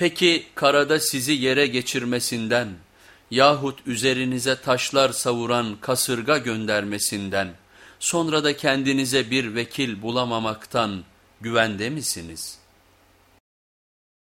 Peki karada sizi yere geçirmesinden yahut üzerinize taşlar savuran kasırga göndermesinden sonra da kendinize bir vekil bulamamaktan güvende misiniz?''